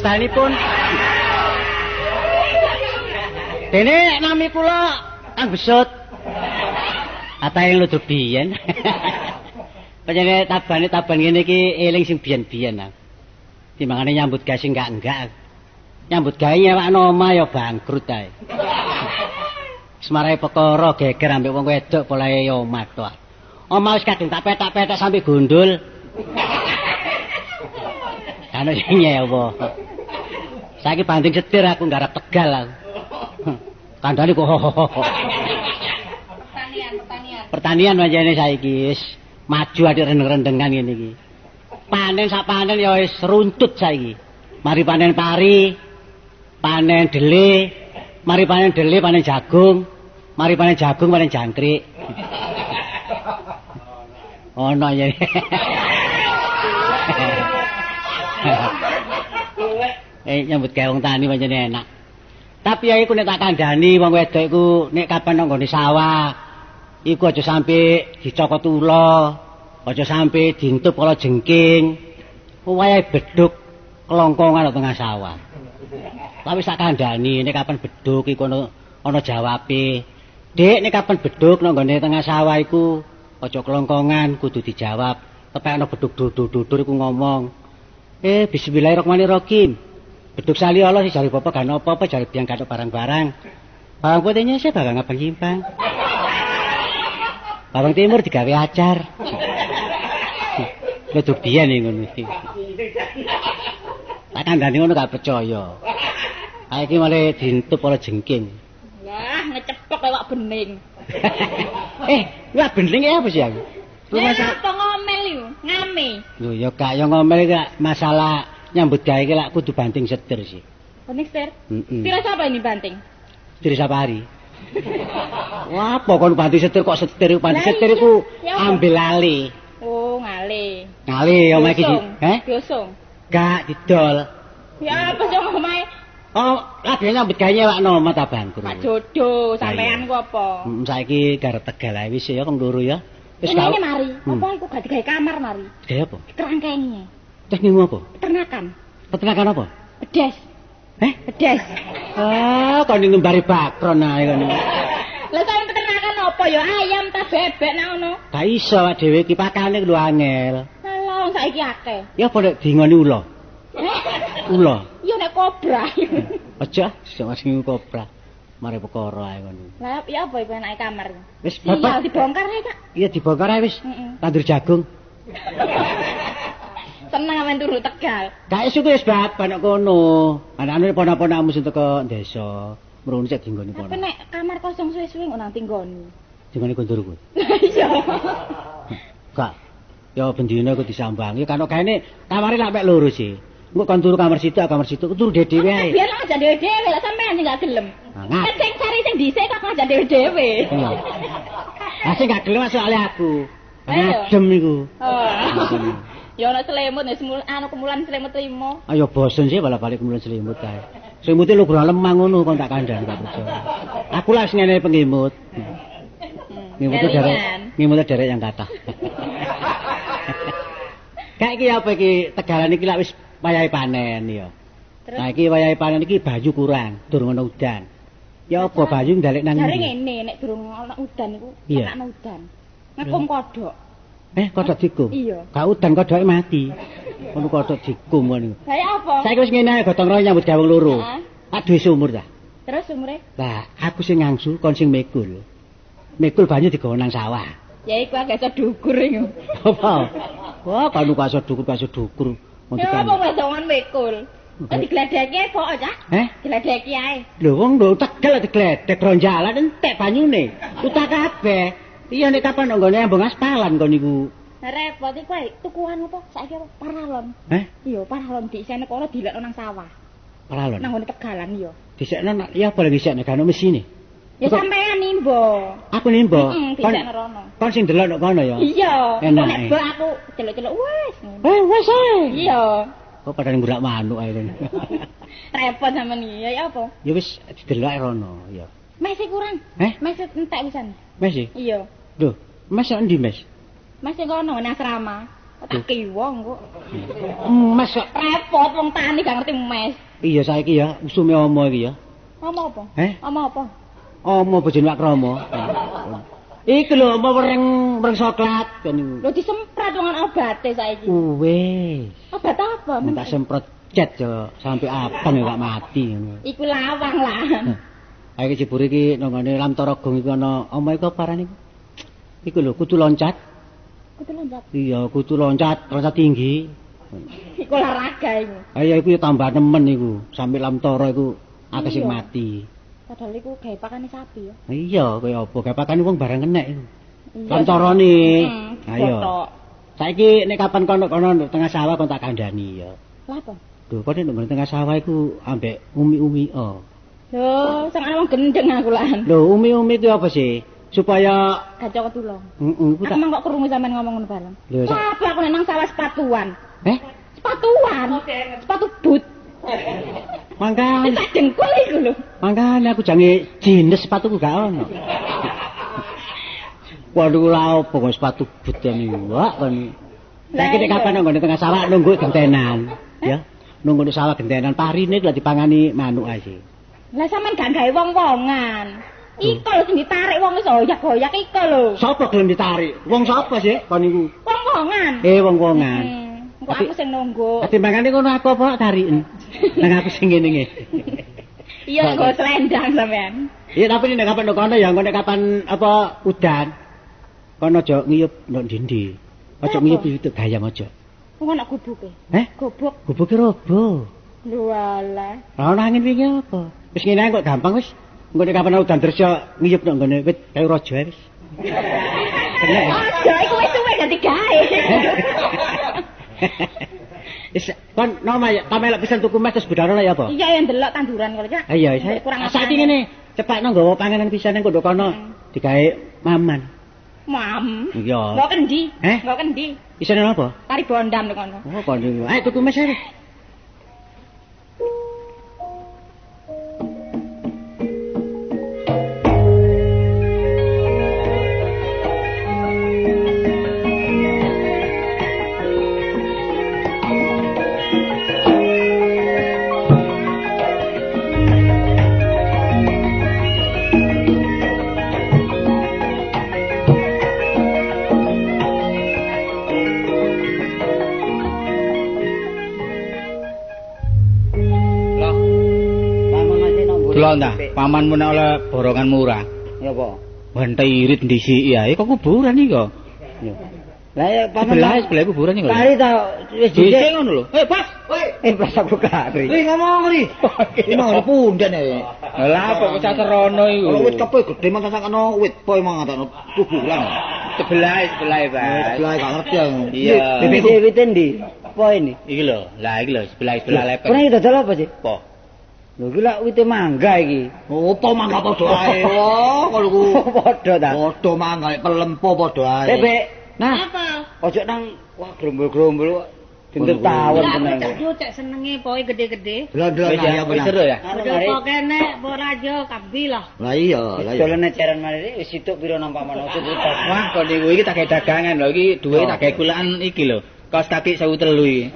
sedayanipun. Dene nami kula Kang Besut. Atahe ludruk biyen. Panjenengan tabane taban ngene iki eling sing biyen-biyen. Timbangane nyambut gawe sing enggak-enggak. Nyambut gawe nyewakno omah ya bangkrut ae. Semarai perkara geger ambek wong wedok polahe ya omah to. Omah wis kadung tak petak-petak sampe gundul. Sing nyewa. Saiki banding setir aku nggarap tegal aku. Kandhane kok. Pertanian, pertanian. Pertanian manjane saiki wis maju adik rendeng-rendengan ngene iki. Panen sak panen ya wis runtut saiki. Mari panen pari, panen dele, mari panen dele panen jagung, mari panen jagung panen jangkrik. Ono ya. Eh nyambut gawe wong tani pancene enak. Tapi ya iku nek tak kandhani wong wedok iku nek kapan nang nggone sawah iku aja sampe dicokot ula, aja sampe diintup kala jengking. Wayahe beduk kelongkongan nang tengah sawah. Tapi sak kandhani nek kapan beduk iku ana ana jawabe. Dik nek kapan beduk nang nggone tengah sawah iku aja kelongkongan kudu dijawab. Tepek ana beduk dudur-dudur iku ngomong. Eh bismillahirrahmanirrahim. Beduk sali Allah sih jari bapak gak apa-apa jari biang gak barang-barang. Bawang putihnya sih bakal ngabang nyimpang. Bawang timur digawe acar. Beduk biyen nih ngono iki. Tak kandhani ngono gak percaya. Saiki malah dintup ora jengking. Wah, ngecepok lewat bening. eh, wah bening apa sih aku? Ya apa ngomel iku? Ngame. Lho ya gak ya ngomel gak masalah nyambut gawe iki lak kudu banting setir sih. Bening, Sir. Heeh. Kira siapa ini banting? Diri sapari. Wah, apa kon banting setir kok setir banting setir iku ya apa? ambil lali. Oh, ngale. Ngali omah iki. Biosong. Heh? Biosong. Gak didol. Ya apa sih omahe? Oh, lagi nyambut gawe nyewakno omah ta bangkrut. Pak sampean ku apa? Mm, saiki garep tegal ae wis ya kang loro ya. Wis gak- ini mari. Hmm. Apa iku gak digawe kamar mari? Gawe apa? Kerangkenge. Terus ngimu apa? Peternakan. Peternakan apa? Pedes. Eh? Pedes. Ah, kon ngembari bakron ae kon. Lah sampean peternakan apa ya? Ayam ta bebek nak ngono? Gak iso awak dhewe iki pakane lu angel. Lah wong saiki akeh. Ya apa nek dingoni ula? Eh, Ula. Iya nek kobra. Aja, sing sing kopra. Mari perkara ae ngono. Lah ya apa iku enake kamar? Wis bapak. dibongkar ae, Kak. Iya dibongkar ae wis. Tandur jagung. Seneng amen turu Tegal. Gak iso wis bapak nek kono. Anakane ponak-ponakmu sing teko desa. Mrene sik dinggoni Tapi ponak. nek kamar kosong suwe-suwe kok nang tinggoni. Dinggoni kondurku. Iya. Gak. Ya bendina iku disambangi. Kan kene kamare lak mek loro sih. Engko kon turu kamar situ, kamar situ, turu dhewe ae. Biar lah aja dhewe-dhewe lah sampean sing gak gelem. Kan sing cari sing dhisik kok aja dhewe-dhewe. Lah sing gak gelem soalé aku. Adem iku. Oh. Ya ana selimut wis mul anu kemulan selimut limo. Ayo bosen sih balik-balik kemudian selimut kae. Selimute lu kurang lemah ngono kon tak kandhani tak percaya. Aku lah ngene pengimut. Ngimute derek, ngimute derek yang kata. Kayak iki apa iki tegalan iki lak wis wayahe panen ya. Nah iki wayahe panen iki baju kurang, durung ana udan. Ya apa baju ndalek nang jare ndi? ngene nek durung ana udan iku ana udan. Ngakum kodok. Eh kodok dikum. Iya. Gak udan kodoke mati. Ngono kodok dikum ngono. Saya apa? Saiki wis ngene ae gotong royong nyambut gawe wong loro. Tak duwe sumur ta. Terus umure? Lah, aku sing ngangsu, kon sing mikul. Mikul banyu digawa nang sawah. Ya iku agak iso dukur iku. Apa? Wah, kanu kaso dukur, kaso dukur. Ya kan. apa mikul. Oke. Tadi gledeki ae kok aja. Eh? Gledeki ae. Lho wong lho tegel digledek ronjalan entek banyune. Utak kabeh. Iya nek kapan nggone ambung aspalan kon niku. Repot iku ae tukuan apa? Saiki apa? Paralon. Eh? Iya, paralon disene kono dilekno nang sawah. Paralon. Nang ngene Tegalan iya. Disekno nak ya boleh disekno kan mesine. Ya sampean nimbo. Aku nimbo. Heeh, Kon disekno rono. kon sing delok nek kono ya. Iya. Enak, Nek eh. mbok aku celuk-celuk wes. Eh, wes ae. Iya. Kok padha ngurak manuk ae. Repot sampean iki. Ya apa? Ya wis didelok rono ya. Masih kurang. Eh? Masih entek pisan. Mes sih. Iya. Lho, Mas sak endi, Mas? Masih kono nang asrama. Tak kiwong kok. Emas kok. Repot wong tani gak ngerti mes. Iya saiki ya, usume omo iki ya. Omo apa? Eh? Omo apa? Omo bojone Pak Kromo. Iki lho omo wereng wereng coklat kan niku. Lho disemprot wong obate saiki. Wis. Obat apa? Tak semprot cet yo sampai abang ya gak mati ngono. Iku lawang lah. Ha iki jebur iki nang ngene Lamtara Gong iku ana omo iku apa arane iku? Iku lho kudu loncat. Kudu loncat. Iya, kudu loncat, loncat tinggi. Iku olahraga iku. Ayo iku ya tambah nemen iku. Sampai Lamtara iku akeh sing Iya. mati. Padahal iku gawe pakane sapi ya. Iya, kaya apa? Gak pakane wong barang kenek iku. Iya. Lancarane. Hmm, Ayo. botok. Saiki nek kapan kono kono nduk tengah sawah kon tak kandhani ya. Lah apa? Lho, kono nduk tengah sawah iku ambek umi-umi oh. Lho, sing ana wong gendeng aku lan. Lho, umi-umi itu apa sih? Supaya Gacok ketulung. heeh, iku Aku tak mang kok krungu sampean ngomong ngono bareng. Apa aku nang sawah sepatuan. Eh, Sepatuan. Sepatu boot. mangkane. Tak jengkol iku lho. Mangkane aku jange jenis sepatuku gak ono. Waduh la opo kok sepatu but ini wak kon. Saiki nek Lah, kapan iya. nang tengah sawah nunggu gentenan, ya. Nunggu di sawah gentenan parine lagi dipangani manuk ae. Lah sampean gak gawe wong-wongan. Iko lho sing ditarik wong wis oyak-oyak iko lho. Sapa gelem ditarik? Wong sapa sih kon niku? Wong-wongan. Eh wong-wongan. Hmm, Engko Tapi- aku sing nunggu. Ati mangane kono aku apa tariken. Nang aku sing ngene ngene. Iya nggo selendang sampean. Iya tapi nek kapan kono ya engko nek kapan apa udan. Kono aja ngiyup ndok dindi. Aja ngiyup itu gayam aja. Wong ana gubuke. Eh? Gubuk. Gubuke robo. Lho alah. Ono angin wingi apa? Wis ngene kok gampang wis. Engko nek kapan ya ngiyup ndok ngene wit kayu raja wis. Kena. Aja iku wis suwe dadi gawe. Wis kon nama ya kamelok pisan tuku mas terus budharana ya apa? Iya yang delok tanduran kok ya. Ayo wis. Kurang Saiki ngene, cepakno nggawa panganan pisan ning kono kono digawe maman. Mam. Iya. Nggo kendi? Eh? Nggo kendi? Isine apa? Tari bondam ning kono. Oh, kon niku. Ayo tuku mas ae. Ta, pamanmu nek oleh borongan murah. Ya apa? Wente irit ndisiki ya, kok kuburan iki kok. Lah ya Sebelah sebelah kuburan iki kok. Kari ta wis Dhisik ngono lho. Eh, Pas. Eh pas aku kari. Ri ngomong ri. Iki mau pundan e. Lah apa kok saterono iku? Wit kepe mah tak kena wit poe mang tak kuburan. sebelah sebelah, Pak. Sebelah gak ngerti aku. Iya. Bibit ndi? Apa ini? Iki lho, lah iki lho sebelah sebelah lepek. Kurang itu dodol apa sih? Apa? Lho iki lak wite mangga iki. Opo mangga padha ae. Oh, kalau ku Padha ta. padha mangga pelempo padha ae. Bebe. Nah, Apa? ojo nang wah grombol-grombol dinter tawon Lah aku tenan. cek yo cek senenge poe gede-gede. Delok-delok Wis ya wis seru ya. Aduh kene ora aja kabi lah. Lah iya, lah iya. Dolane ceran mari wis situk pira paman ojo putus. Wah, kok niku iki tak gawe dagangan lho, iki duwe tak gawe kulaan iki lho. Kos kaki 1003 iki.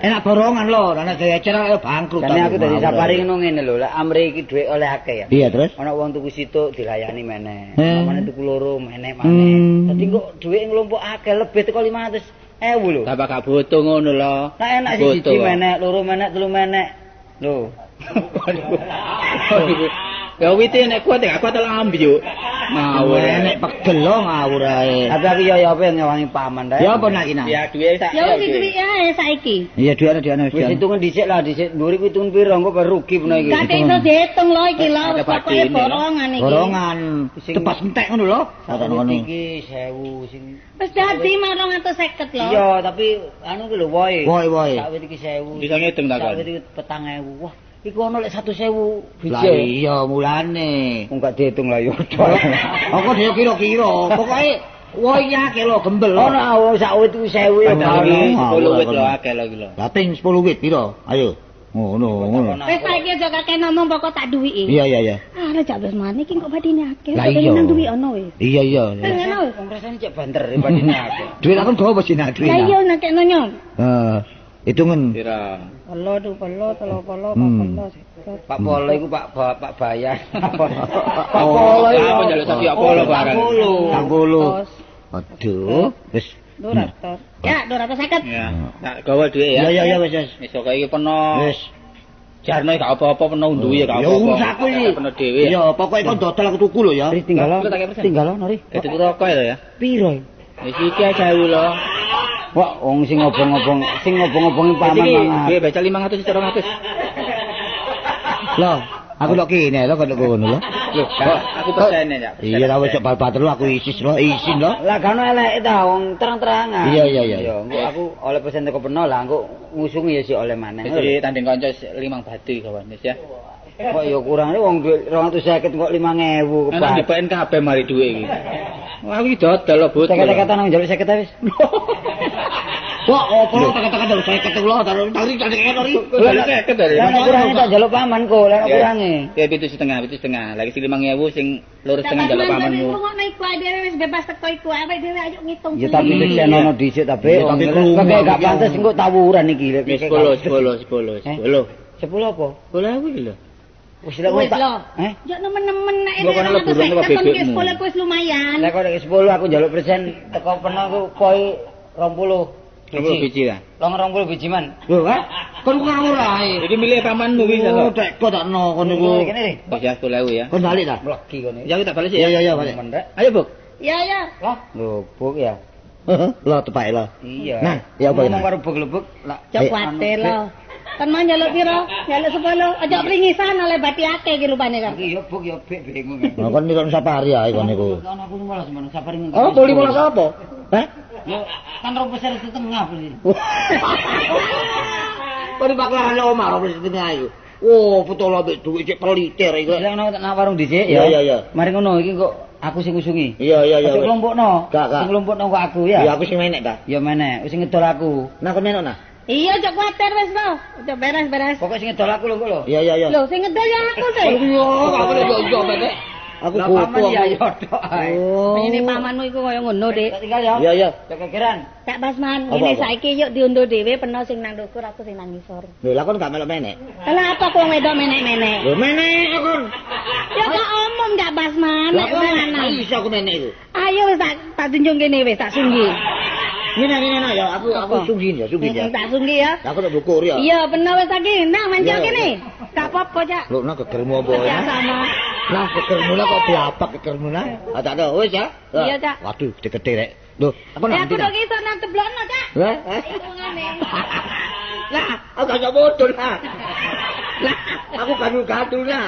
Enak borongan lho, daya cerak ayo bangkrut. Jane aku dari sapari ngono ngene lho, lek amri iki dhuwit oleh akeh ya. Iya, terus? Ana wong tuku situk dilayani meneh. Pamane tuku loro meneh maneh. Hmm. Dadi kok dhuwit nglumpuk akeh lebih teko 500.000 lho. Tambah gak butuh ngono lho. Nek enak siji Pak. menek, loro menek, telu menek. Lho. Ya wite nek kuat gak kuat lah ambil. Mau Enek pegel ngawur ae. Tapi aku apa yang nyawangi paman ta. Ya apa nak kina? Ya duwe sak. Ya wis iki ae saiki. Iya duwe duwe Wis hitungan dhisik lah, dhisik dhuwur iku hitungan pira engko baru rugi puna iki. Gak iso diitung lho iki lho, pokoke borongan iki. Borongan tepas entek ngono lho. Kata ngono. Iki 1000 sing Wis dadi 250 lho. Iya, tapi anu ki lho woe. Woe, woe. Sak wit iki 1000. Bisa ngitung ta, Kon? Sak wit iki 4000. Wah, iku ono lek 100000 Lah biji. iya mulane. Wong gak dihitung lah yo. Aku dhewe kira-kira, pokoke woe iki akeh lho gembel. Ono wong sak wit iku 1000 ya Padahal ono. iki Ngawur, 10 wit lho akeh lho iki lho. Lah ping 10 wit piro? Ayo. Ngono, ngono. Wis saiki aja kakek ngomong pokok tak duwiki. Iya, iya, iya. Ah, lek jak Basmani iki kok badine akeh. Lah iya. nang duwi ono wis. Iya, iya. Ngono wis. Kompresan cek banter badine aku. Duit aku gowo wis nak duit. Lah iya nek nonyo. Heeh. Hitungan. Pira? Polo tu polo, telo polo, Hmm. polo, seket. Pak Polo iku Pak Pak Bayan. Pak Polo iku. Apa njaluk sapi Pak Polo barang? Sang polo. Aduh, wis. 200. Ya, 250. Ya, tak gawa dhuwit ya. Iya, iya, iya wis, wis. Wis kok iki peno. Wis. Jarno gak apa-apa peno unduhi gak Ya apa-apa. urusku iki. Peno dhewe. Iya, pokoke kon dodol aku tuku lho ya. Ri tinggal. Tinggal Nori. Eh tuku rokok ya. Piro? Wis iki aja lho. Wah, wong sing ngobong-ngobong, sing ngobong-ngobongi Wis paman iki mangan. duwe baca 500 200. Loh, aku lho kene lho kok ngono lho. Lho, aku pesene ya. Iya, ta wis bal-bal lho aku isis lho, isin lho. Lah kan elek ta wong terang-terangan. Iya, iya, iya. Yo, engko aku oleh pesen teko peno lah engko ngusungi ya si oleh maneh. Wis tanding kanca limang batu kawan ya. Kok yo kurang wong duit 250 kok 5000 Enak kepas. dipaen kabeh mari dhuwit iki. Wah, iki dodol lho, Bud. Teket-teketan nang njaluk 50 wis. Wah, opo tekan-tekan lho saya ketemu lho, tarik tarik tarik tarik. Dari. Lah nek kurange tak njaluk paman kok, lah kurange. Ya pitu setengah, pitu setengah. Lagi si 5000 sing lurus setengah. Ngono iku ae dhewe wis bebas teko iku awake dhewe ayo ngitung. Ya tapi sendiri. wis sen ono dhisik ta, Be. Iya, tapi Kok gak pantes engko tawuran iki. lek. Wis 10, 10, 10, 10. 10 apa? 10 aku iki lho. Wis lek Wis tak. lho. Eh? Ya nemen-nemen nek Mbok kan kok wis lumayan. Lek kok nek 10 aku njaluk persen teko peno ku koi 20 Apa biji. biji ta? Long 20 biji man. Lho, ha? Kon ngawur ae. Jadi milih pamanmu wis Oh, lho. tek kok tak no kon niku. Kene ri. Wis ya 10000 ya. Kon balik ta? Mlegi kene. Ya aku tak balik sih Iya, ya. iya, iya, balik. Ayo, Buk. Ya ya. Lah, lubuk ya. Lho, tepake lho. Iya. Nah, ya apa Ngomong ini? karo lubuk-lubuk lah. Cok kuatir lo. Kan mau njaluk piro? Njaluk 10. Aja pringisan oleh bati akeh iki rupane kan. Iki yo buk yo bek bingung. Nah, kon niku safari ae kon niku. Kan aku 15 men sabar ning. Oh, beli bola apa? Hah? Yo kan rong besar setengah beli. Kon baklaran omah ora mesti ayo. Oh, betul ambek duit cek peliter iku. Lah ono nak warung dhisik Iya, ya. iya, iya. Mari ngono iki kok aku sing ngusungi. Iya, iya, iya. Kelompokno. Gak, gak. Sing kelompokno kok aku ya. Ya aku sing menek ta. Ya meneh, wis ngedol aku. Nah, kon menek nah. Iya cok kuatir wis lo. Aja beres-beres. Pokok sing ngedol aku lho kok lho. Iya, iya, iya. Lho sing ngedol ya aku sih. Iya, aku lho yo menek. Aku paman ya yo tok ae. Oh. Ini pamanmu iku kaya ngono, Dik. Tak tinggal ya. Iya, iya. Kekekiran. Cak Basman, ini apa? saiki yuk diunduh dhewe peno sing nang ndukur aku sing nang ngisor. Lho, lah kon gak melok menek. Lah apa kok wedok menek-menek? Lho, menek kon. Ya kok omong gak Basman, Lah nek kon lanang. iso aku menek iku. Ayo wis tak tak tunjuk kene wis tak sunggi. Ngene ngene nah ya, aku aku sugih ya, sugih ya. Tak sunggi ya. Aku tak bukur ya. Iya, bener wis lagi. Nah, iya. kene. Gak apa-apa, Cak. Lho, nak kekermu apa ya? Ya sama. Lah kekermu kok diapak kekermu lah. Ah tak ada wis ya. Iya, Cak. Waduh, gede-gede rek. Lho, aku Ya nanti aku dah. lagi iso nang teblokno, Cak. Eh? Hitungane. Lah, aku gak bodoh lah. Lah, aku gadu-gadu lah.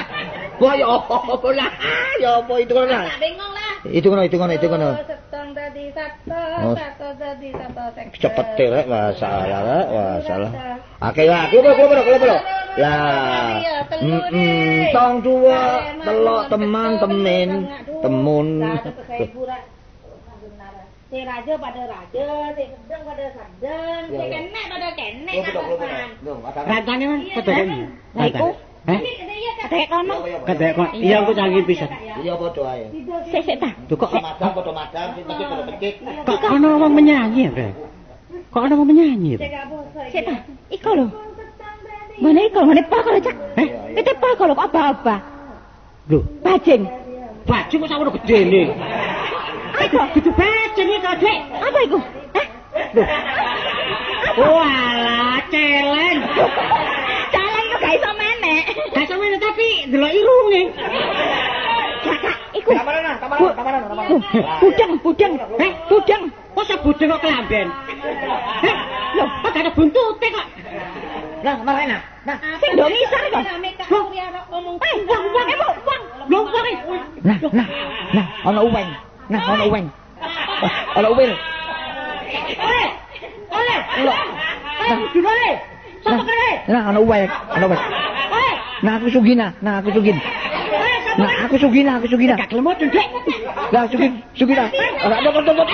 Wah, ya apa lah? Ya apa itu kan lah? Tak bingung lah. Itu kan, itu kan, itu kan. Oh, Setong dadi satu, Oh. satu dadi satu seket. Cepet rek, masalah lah, masalah. Oke lah, kulo kulo kulo kulo kulo. Lah, mm, mm, tong dua, telok teman temen, temun. Si raja pada raja, si sedang pada sedang, si Ya, ya. kenek pada kenek. Oh, betul, betul, betul. Kapan? Loh, ada- Katanya kan Iya, ketek. kan? Lah iku. Eh? Iya ketek kono. Ketek kok. Iya aku canggih pisan. Iya bodoh ae. Sik sik ta. Tuh kok Madam bodoh madam, sing penting bodoh pecik. kok ono wong menyanyi ya, Bre? Kok ono wong menyanyi? Sik ta. Iko lho. Mana iko? Mana pak lho, Cak? Eh? Itu pak lho, kok apa-apa? Lho, Bajing. baju kok sakmono gedene. Apa? Kudu bajing iki kok, Dek. Apa iku? Lho. Walah, celeng. Caleng kok gak iso delok irunge. Kakak, iku. Kamaran, kamaran, kamaran. Loh, Budeng, budeng. Eh, budeng. Kok sebudeng kok kelamben? Heh, lho, kok ada buntute kok. Nah, kemarin nah. Nah, Sing do ngisar kok. Eh, wang, eh, wang, wang. Lho, wong e. nah, nah, nah, ono uweng. Nah, ono uweng. Ono uwil. Oleh. Oleh. Lho. Eh, dulure. Sopo kene? Nah, ono uweng, ono uweng. Oleh. Nah, aku sugih nah, nah aku sopo Nah, aku sugih nah, aku sugih nah. Gak modun, Dek. Lah sugih, sugih nah. Ora ada kok kok kok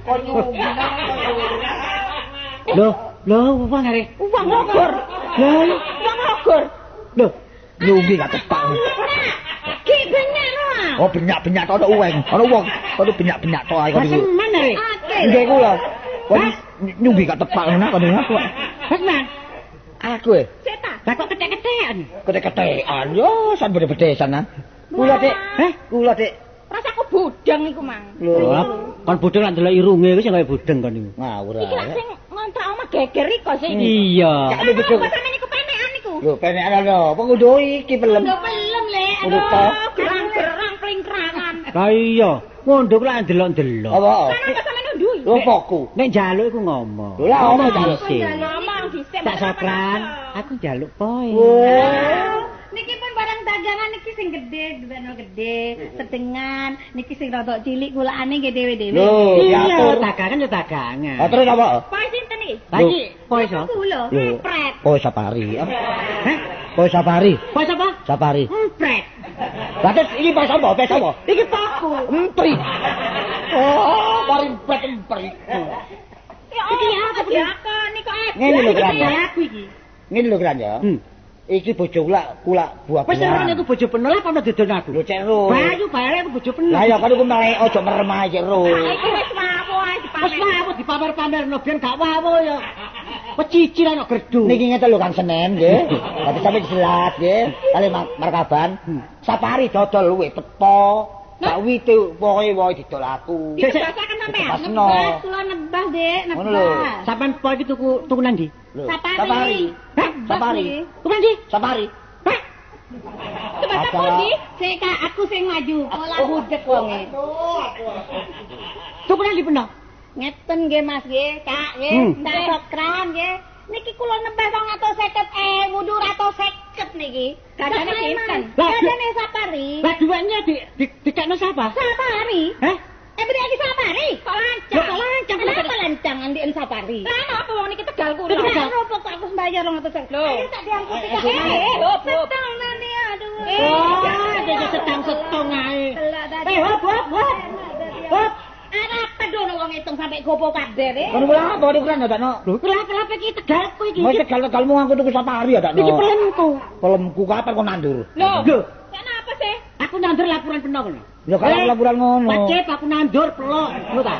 kon Loh, loh, uang are. Uang logor. Loh, Uang logor. loh. Nyugi gak tepak. Ki banyak loh. Oh benyak-benyak to ana uweng. Ana wong. Kono benyak-benyak to ae Wah, kono. semen are. Akeh. Nggih kula. Kon nyugi gak tepak ngono kono aku. Wes, Man. Aku e. Seta. Lah kok ketek-ketekan? Ketek-ketekan yo san bede-bedesan ah. Kula Dik. Heh, kula Dik. Rasaku budang iku, Mang. Lho, kon budeng lak ndelok irunge wis kaya budeng kon iku. Ngawur Iki ae. sing ngontrak omah geger iku sing. Iya. Gak budeng. Apa sampeyan iku penekan iku? Lho penek ana lho, pengudo iki pelem. Lho pelem le. Aduh, gerang-gerang plingkrangan. Lah iya, ngondok lak ndelok-ndelok. Apa? Kenapa sampeyan Lho poku. Nek njaluk iku ngomong. Lho, lah, ngomong Ngomong jaluk. dhisik. Ngomong dhisik. Tak sopran, aku njaluk poe. Niki pun barang dagangan niki sing gede, dibeno gede, sedengan, niki sing rada cilik kulakane nggih dhewe-dhewe. Lho, Iya, diatur. dagangan ya dagangan. Ah, terus apa? Poe sinten iki? Lagi poe. Kula, Lho. pret. Oh, safari. Hah? Oh, safari. Poe sapa? Safari. Empret. Lah terus iki pas apa? Pas apa? Iki paku. Empri. Oh, mari empret empri. Ya Iki Allah, apa, niku eh. Ngene lho, Kran. Iki aku. Ngene lho kan ya. Hmm. Iki bojo kula kula buah Wis ora niku bojo penel apa ono didon aku? Lho cek ro. Bayu bare aku bojo penel. Lah ya kan iku melek aja merem ae cek ro. Iki wis wawo ae Wis dipamer. wae dipamer-pamerno biyen gak wawo ya. Pecicil ana gerdu. Niki ngeten lho Kang Senen nggih. Dadi sampe jelas nggih. Kali mar- markaban. Safari dodol luwe peto. Sak wite pokoke wae didol aku. Iki basakan sampean. Nebas, kula nebas, Dek, Ngono lho. Sampean poe iki tuku tuku nang ndi? Lho, Safari. Safari. Hah? Safari. Tuku nang ndi? Safari. Hah? Coba Ada. tak di, sik Kak, aku sing maju. Pola budek wonge. Tuku nang ndi peno? Ngeten nggih Mas nggih, Kak nggih. Hmm. Tak sokran nggih. Niki kula nebas 250.000, 250 niki. Gadane sinten? Lah, Gadane Safari. Lah duwenya di di dikekno sapa? Safari. Hah? Eh beri lagi Safari. Kok lancang? Lah, kok lancang? Kenapa lancang andiin Safari? Lah apa wong niki Tegal kuwi? Tegal. Lah apa kok aku sembayar 250. Loh. Ayo tak diangkut Eh, Kak. eh, eh, Eh, hop, hop. setong nani aduh. Oh, jadi setang-setong ae. Eh, hop hop hop. Hop. Arep pedono wong hitung sampai gopo kabeh. Kan kula apa niku kan tak no. Lho, kelapa-kelapa iki tegalku iki. Mau tegal-tegalmu aku tuku safari ya tak no. Iki pelenku. Pelemku kapan kok nandur? Lho, Kenapa sih? aku nandur laporan peno kono. Ya kalau laporan ngono. Wajib aku nandur pelok, ngono ta?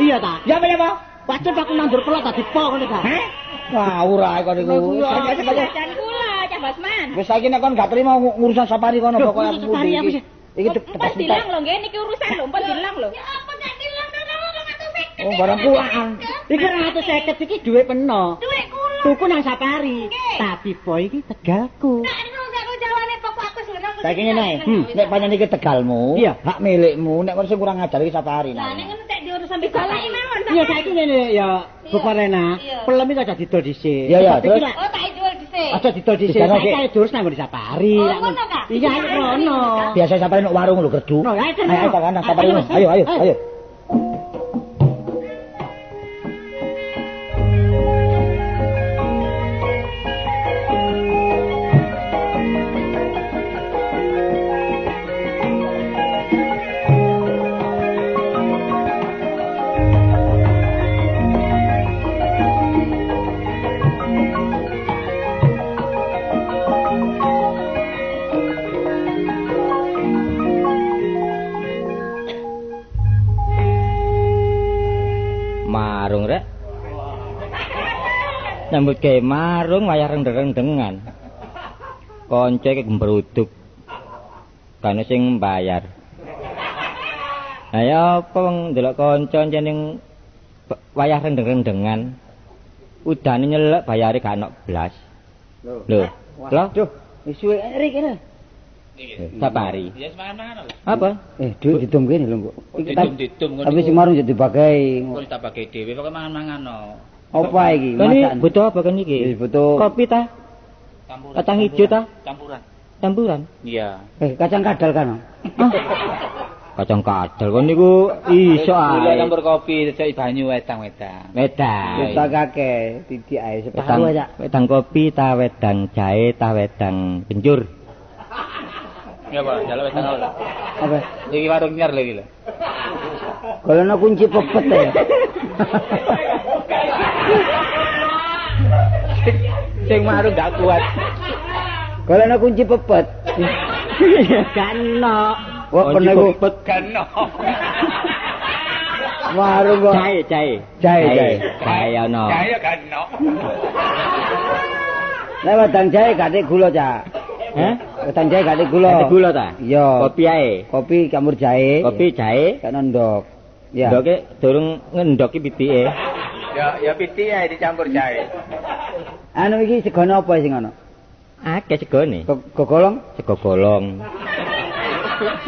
Iya ta? Ya apa ya, Pak? Wajib aku nandur pelok dadi po ngono ta? Heh? Ngawur ae kok niku. Kula, Basman. Wis saiki nek kon gak terima ngu- ngurusan safari kono Loh, pokoke safari iki. apa sih? Iki Empat tepas bilang lho, nggih niki urusan lho, empat bilang lho. Ya apa gak bilang kan kamu mau ngatur seket. Oh, barang pulaan. Iki 150 iki dhuwit peno. Kula. Tuku nang safari. Tapi po iki tegalku. Udah aku jawane. Saiki ngene, Hmm. nek pancen iki tegalmu, hak milikmu, nek sing kurang ajar iki safari. Lah, ini kan cek diurus sampai galai mawon. Iya saiki ngene ya, Bu Parena. Iya. Pelem iki aja didol dhisik. Iya, iki terus? Oh, tak jual dhisik. Aja didol dhisik. Saiki Dik. ae durus nang. Oh, Nang ngono, Kak? Iya, ayo ngono. Biasa safari nek warung lho gerdu. Ayo, Ayo, ayo, kan, safari. Ayo, Nyambut gawe marung wayah rendeng-rendengan. Konco iki gembruduk. Kane sing mbayar. Ayo apa wong ndelok kanca jeneng wayah rendeng-rendengan. Udane nyelek bayare gak ono blas. Lho. Lho. Duh, wis suwe rik kene. Safari. Ya lho. Apa? Eh, duit didum kene lho, Mbok. Didum-didum ngono. Tapi sing marung jadi dipakai. Kok tak bagi dhewe pokoke mangan-mangan no. Apa iki? Masakan. butuh apa kan iki? Butuh Kopi ta? Campuran. Kacang hijau ta? Campuran. Campuran. Iya. eh kacang kadal kan. Kacang kadal kon niku iso Gula ae. campur kopi cek banyu wedang-wedang. Wedang. Kita kakek titik ae Wedang, separuh aja. wedang kopi ta wedang jahe ta wedang kencur. Ya Pak, jalan wedang apa? Apa? Iki warung nyar lho iki lho. Golekno kunci pepet ya. Sing marung gak kuat. Golekno kunci pepet. Gano. Wah, kena iku Kano. warung kok. Jae, jae. Jae, jae. Jae ana. Kaya kano. Lah wedang jahe gak ada gula, Cak. Hah? Wedang jahe gak ada gula. Ada gula ta? Iya. Kopi ae. Kopi campur jahe. Kopi jae. Gak ndok. Ya. Ndoke durung ngendoki pitike. Ya ya piti ae dicampur jahe. Anu iki segone apa sing ana? Akeh segone. Go- Gogolong? Sego golong.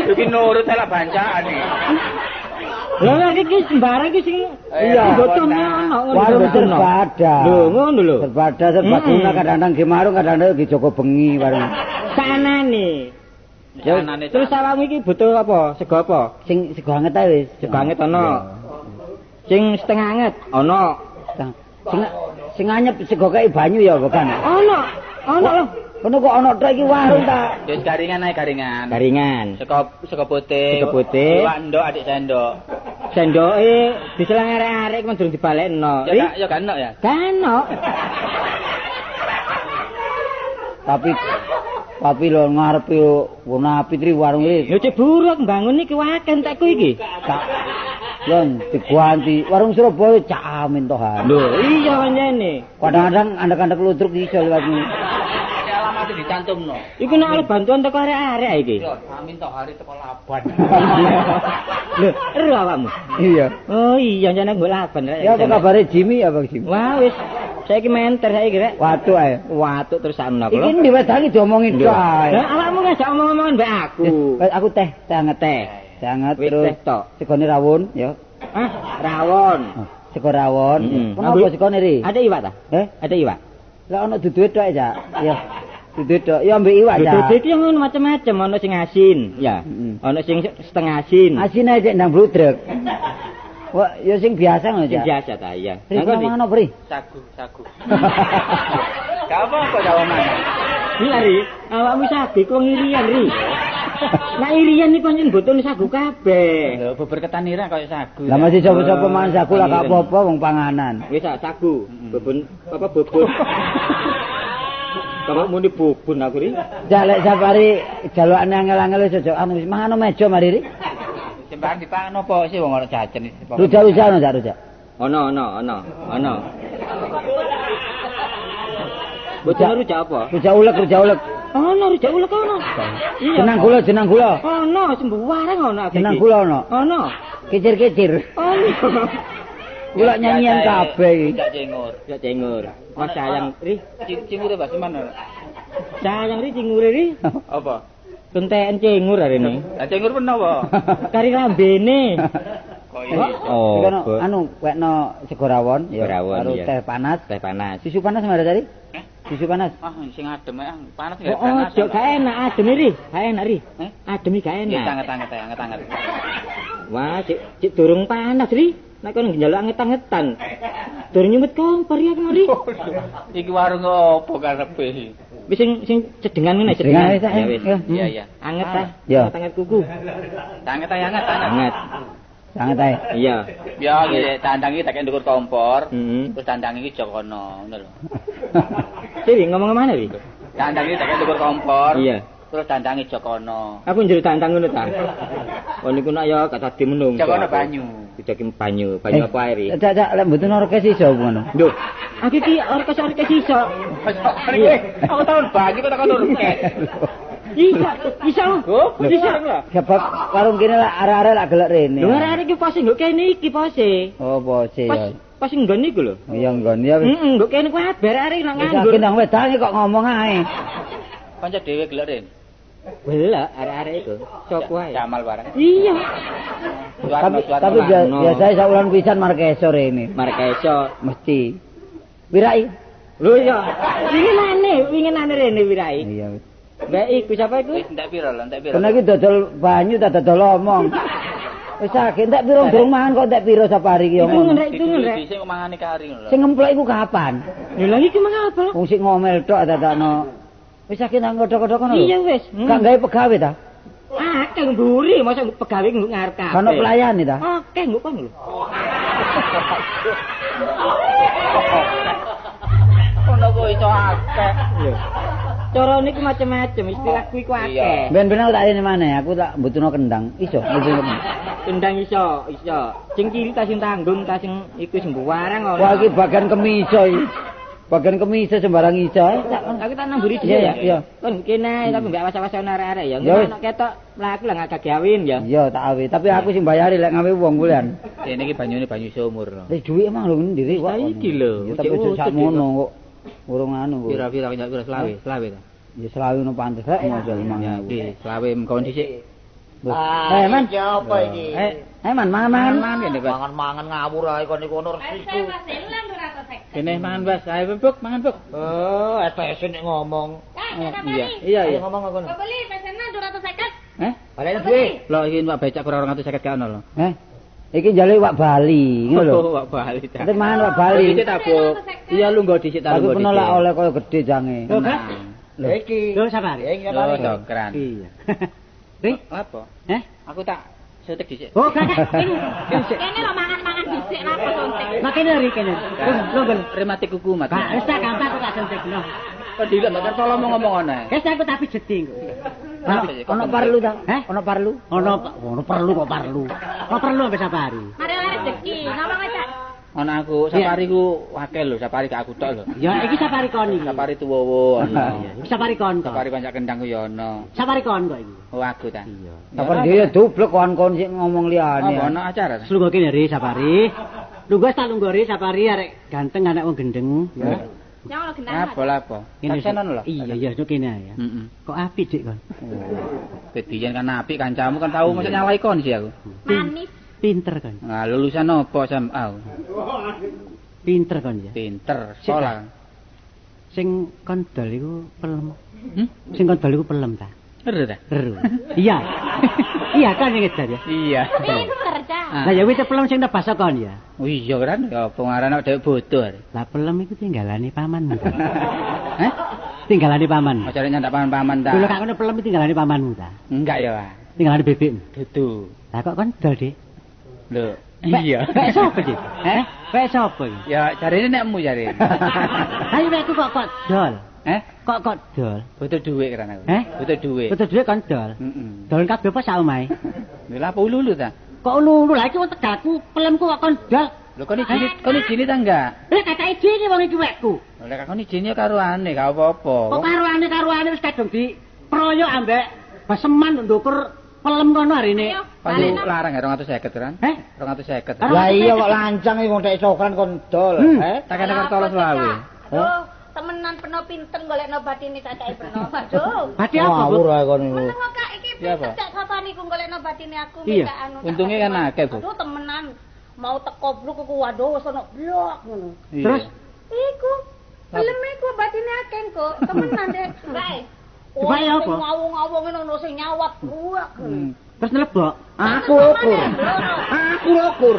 Iki nurut salah bancaan iki. Lah iki sembarang iki sing Iya. botone ana. Warung terbada. Lho, ngono lho. Terbada Mm-mm. serbaguna kadang-kadang ge marung kadang-kadang ge Joko bengi warung. Sanane. Ya, Terus awakmu iki butuh apa? Sego apa? Sing sego anget ae wis. Sego anget ana. Sing setengah anget ana. Sing sing anyep sego kae banyu ya bukan. Ana. Ana lho. Kono kok ana tok iki warung ta. Wis garingan ae garingan. Garingan. Sego sego putih. Sego putih. Iwak ndok adik sendok. Sendoke diselang arek-arek men durung dibalekno. Ya gak ya gak ya. Kano. Tapi tapi lho ngarepe wona Fitri warung iki Yo cek buruk mbangun iki waken tekku iki. tak Lon diganti warung Surabaya cak amin tohan. Lho, iya pancene. Kadang-kadang anak-anak ludruk iso liwat ni. Alamat dicantumno. Iku nek arep bantuan teko arek-arek iki. Yo, amin tok hari teko laban. Lho, ero awakmu. Iya. Oh iya jane mbok laban. Ya apa kabare Jimmy apa Jimmy? Wah wis saiki menter saiki rek. Waduh ae. Watuk terus sakno Iki kula. diwedangi diomongin tok ae. Lah awakmu ngajak omong-omongan mbek aku. Eh, Aku teh, teh anget teh. Anget terus teh tok. segone rawon ya. Ah, rawon. Sego rawon. Kenapa Ambil- segone ri? Ada iwak ta? Eh, Ada iwak. lah ono duduhe tok ya. Ya. Duduhe tok. Ya ambek iwak ya. Duduk iki ngono macam-macam, ono sing asin, ya. Ono sing setengah asin. Asin aja ndang bludrek. Wah, ya sing biasa ngono Sing ya. biasa ta, iya. Ri, Aku kau di. mangan apa ri? Sagu, sagu. Gak apa kok jawa mana? Iya, Ri. Awakmu sabi kok ngirian, Ri. Nah, irian iki pancen botone sagu kabeh. Lho, bubur ketan ira koyo sagu. Lah masih sapa-sapa mangan sagu lah gak apa-apa wong panganan. Wis sagu, bubun apa bubun. Kamu muni bubun aku, Ri. Jalek safari jalukane angel-angel wis aja anu wis mangan meja mari ri. Sembarang dipangan apa sih wong ora jajan iki. Rujak-rujak ono jak rujak. Ono, ono, ono, ono. Bocah rujak apa? Rujak ulek, rujak ulek. Ono rujak ulek ono. Iya. Jenang gula, jenang gula. Ono, sembarang ono aku. Jenang iki. gula ono. Ono. Kicir-kicir. Ono. Gula nyanyian kabeh iki. Rujak cengur. Ya cengur. Mas sayang, Ri. Cing- Cingure bahasa mana? Sayang Ri cengur Ri. Apa? Kentekan cengur hari ini. Lah cengur pun apa? Kari lambene. Oh, Bo. anu wekno sego rawon rawon, karo teh panas. teh panas. Susu panas mana tadi? Eh? Susu panas. Ah, sing adem ah, panas Oh, ya oh, gak enak adem Ri. Gak enak Ri. Eh? Adem iki gak Ya enak. anget-anget ae, anget-anget. Wah, cik, cik durung panas Ri. Nek kon njaluk anget-angetan. Durung nyumet kompor ya kemari. Iki warung opo karepe? Wis sing sing cedengan ngene Cedengan Ya wis. Ya. Iya, iya. Anget ta? Ya. Anget kuku. Anget ae, anget, anget. Anget. Sangat ae. Iya. Ya, iki dandang iki tak ndukur kompor. Heeh. Terus dandang iki jokono, ngono lho. Siri ngomong ke mana Ri? Dandang iki tak ndukur kompor. Iya. Terus dandangi jokono. Aku njero tantang ngono ta. Oh niku nak ya gak tadi menung. Jokono banyu. Dijoki banyu, banyu apa ae Ri? Cak cak lek mboten ora kes iso ngono. Duh, aku iki orkes orkes iso. Aku tahun bagi kok takon urket. Iso, iso. Oh, iso. Sebab warung kene lak arek-arek lak gelek rene. Lho arek iki pose nggo kene iki pose. Oh, bose Pas ya. pas nggon niku lho. Ya nggon ya wis. Heeh, nggo kene kuwi bar arek nak Wis nganggur. yakin nang wedange kok ngomong ae. Kanca dhewe gelek ren. Belak arek-arek iku. Sopo ae? Jamal barang. Iya. Tapi tapi Suwarno. bia- no. biasanya saulan pisan markeso rene. Markeso. Mesti. Wirai. Lho iya. Winginane, winginane rene wirai. Iya. Mbak iku sapa iku? Wis entek piro lho, entek piro. Kena iki dodol banyu ta dodol omong. Wis sakit entek piro durung mangan kok entek piro safari iki Iku omong. ngendrek itu. Dhisik kok mangane kari ngono lho. Sing ngemplok iku kapan? Lho lagi ki mangapa? Wong sing ngomel tok dadakno. Wis sakit nang kodhok-kodhok ngono. Iya wis. Gak gawe pegawe ta? Ah, kang mburi, masa pegawe ngarep kabeh. Kan pelayan ta? Akeh nggo kon lho. Ono kok iso akeh. Cara niku macam-macam, istilah kuwi ku akeh. Ben-ben aku tak ini maneh, aku tak mbutuhno kendang. Iso, kendang. Iso, iso. Sing kiri ta sing tanggung ta sing iku sing buwarang ono. Wah, iki bagian kemiso iki. Bagian kemiso sembarang iso. Aku tak namburi Iya, iya, iya. Kon kene tapi mbak was-was arek-arek ya. Ya. Nek ketok mlaku lah gak gawin ya. Iya, tak awe. Tapi aku sing bayari lek ngawe wong kulian. Kene iki banyune banyu sumur lho. Wis dhuwit emang lho ndiri kok. Saiki lho, Ya tapi aja sak ngono kok. Urung anu kok. Pira-pira kok pira selawe, selawe ta. Ya selawe ngono pantes rek mojo limang Ya, selawe mengkon dhisik. Eh, Man. apa iki? Eh, eh Man, mangan. Mangan kene, Bas. Mangan-mangan ngawur ae kon niku ono resiku. 200 Kene mangan, Bas. Ayo buk, mangan buk. Oh, SPS nek ngomong. Ah, kita Iya. Iya, Ayo iya. ngomong aku. Kau beli pesanan 250. Eh? Balen duwe. Lo iki Pak becak kurang 250 gak ono lho. Eh. Iki jale wak Bali, ngono lho. Oh, Pak Bali. Ate mangan wak Bali. Dhisik ta, Bu. Iya lu nggo dhisik ta Tapi lu nggo penolak oleh koyo gede jange. Lho, Bas. Lho. Iki. Lho, sabar. Iki Lho, dokran. Iya. Ri, Apa? eh? Aku tak setek dhisik. Oh, kakak. Ini, ini sik. Kene lo mangan-mangan dhisik apa sontek. Makene ri kene. Lho, lho. Rematik kuku mat. Kak, wis tak gampang kok tak sentekno. Kok dilek mbak tolong mau ngomong ana. Wis aku tapi jeti kok. Kok Ono perlu ta? Eh? Ono perlu? Ono ono perlu kok perlu. Ono perlu sampe sapari. Mari rezeki. Ngomong aja. Ana aku safari ku wakil lho, safari gak aku tok lho. Ya iki sapari kon iki. Safari tuwowo ana. Iki sapari kon. Safari banyak kendang ku ya ana. Sapari kon kok iki. Oh aku ta. Iya. Sapari dia dublek kon-kon sik ngomong liyane. Apa ana acara ta? Lungguh kene ri sapari. Lungguh tak lungguh ri sapari arek ganteng anak wong gendeng ya. Yang lo gendang. Apa lah apa? Kene Kaksenan lho. Iya, iya, cuk kene ya. Heeh. Kok apik dik kon? Kedian kan apik kancamu kan tahu mesti nyalai kon sih aku. Manis. Pinter kon. Nah, lulusan apa SMA? Pinter kon ya. Pinter, sekolah. Sing kondol iku pelem. Hmm? Sing kondol iku pelem ta? Bener ta? Teru. Iya. iya kan yang ngejar ya. Iya. Pinter, Cak. Ah. Lah ya wis pelem sing nebasa kon ya. Oh iya kan ya apa ngaran dhek bodoh. Lah pelem iku tinggalane pamanmu. ta. Hah? tinggalane paman. Aja nyandak paman-paman ta. Dulu kak ngono pelem tinggalane pamanmu ta. Enggak ya. Pak. Tinggalane bebekmu. Dudu. Lah kok kondol, Dik? Lho. Iya. Pek sapa, Dik? Eh? Pek sapa iki? Ya jarine nekmu jarine. Ayo pekku kok kok dol. Eh? Kok kok dol? Butuh duit kan aku. Eh? Butuh duit. Betul duwe kon dol. Heeh. Dol kabeh apa sak omahe? Lha apa ulu ta? Kok lulu lah iki wong tegalku pelemku kok kon dol. Lho kon izin kon izin ta enggak? Lah kata izine wong iki wekku. Lha kon izin ya karo ane gak apa-apa. Kok karuane karuane wis kadung di proyok ambek baseman ndukur pelem kono Palu balik. larang ya 250 kan? Eh? 250. Lah Lah iya kok lancang iki wong tek cokran kon dol, Hmm. eh? Tak kene kartola selawe. Aduh, temenan peno pinten golek no batine cacake peno. Aduh. Berarti apa, Bu? Ngawur ae kon niku. Meneng kok iki Iya, apa? cak sapa niku golek no batine aku Iya. minta anu. tak Untungnya kan akeh, Bu. Aduh, temenan. Mau teko bluk aku waduh wis ono blok ngono. Iya. Terus? Iku. Filme iku batine akeh kok. Temenan deh. Bae. Bae apa? Ngawung-ngawung ngono sing nyawat buak. Hmm. Terus nelebok. Aku ukur. Aku ukur.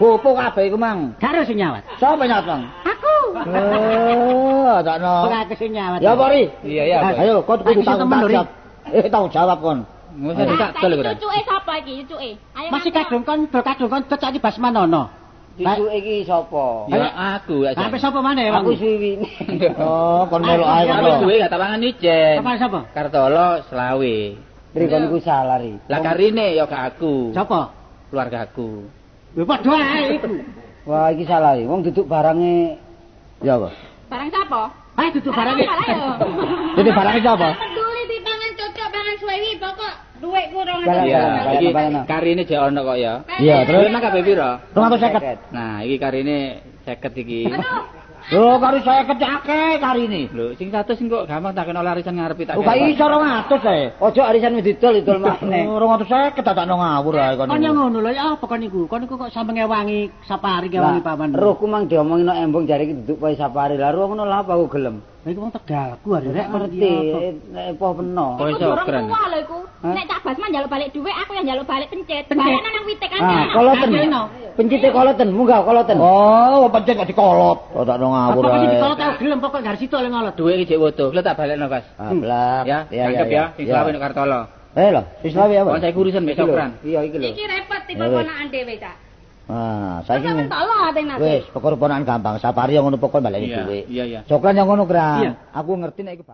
Gopo kabeh iku mang. Karo sing nyawat. Sapa nyatang? Aku. Oh, tak no. Kok aku sing nyawat. Ya apa ri? Iya iya. Ayo kon kudu tanggung Ri. jawab. Eh tanggung jawab kon. Mesti tak dol kok. Cucuke sapa iki? Cucuke. Masih kadung kon kadung kon cocok iki basmanono. Cucu iki sapa? Ya aku ya. Sampai sapa maneh Aku suwi. Oh, kon melu ae Aku duwe gak tawangan ijen. Sapa sapa? Kartolo selawe. Ri kon iku salah ri. Lah karine ya gak aku. Sapa? Keluarga aku. Lho padha ae iku. Wah, iki salah ri. Wong duduk barange Ya apa? Barang sapa? Ayo duduk barang iki. Ayo. Jadi barange sapa? Peduli dipangan cocok pangan suwi pokok duitku rong Balang- Iya, iki karine jek ono kok ya. Iya, terus nang kabeh piro? 250. Nah, iki karine 50 iki. Lho, karo saya kecake kari ini. Lho, sing 100 sing kok gampang tak kena larisan ngarepi tak. Oh, gak kena. iso 200 ae. Ojo arisan wis didol idol maneh. 250 tak tak ngawur ae kon. Kon yang ngono lho ya apa kon niku? Kon niku kok sampe ngewangi sapari ngewangi paman. Rohku mang diomongin no embong jari iki duduk wae safari. Lah roh ngono lha apa aku gelem. Lah iku wong tegalku arek rek Ngerti, nek epoh peno. Kok Aku iso keren? lho iku. Nek Cak Basman njaluk balik duit, aku yang njaluk balik pencet. Pencet. Balik nang wite kan. Ah, koloten. Pencite koloten, munggah koloten. Oh, pencet kok dikolot. Oh, tak no ngawur Apa sih kalau tau gelem pokok gak situ oleh ngolot. Duit iki jek woto. Lah tak balekno, Pas. Ablak. Ya, tangkep ya. Sing selawe nek Kartolo. Eh lho, wis lawe apa? Kon saya urusan mbek Iki lho. Sokran. Iya, iki lho. Iki repot tipe Ya, wes. ponakan dhewe, Cak. Ah, saiki Sampeyan tak lah ate nate. wis ponakan gampang. Sapari yang ngono pokok baleni Iya, dhuwit. iya, iya. Coklan yang ngono, Kran. Iya. Aku ngerti nek iku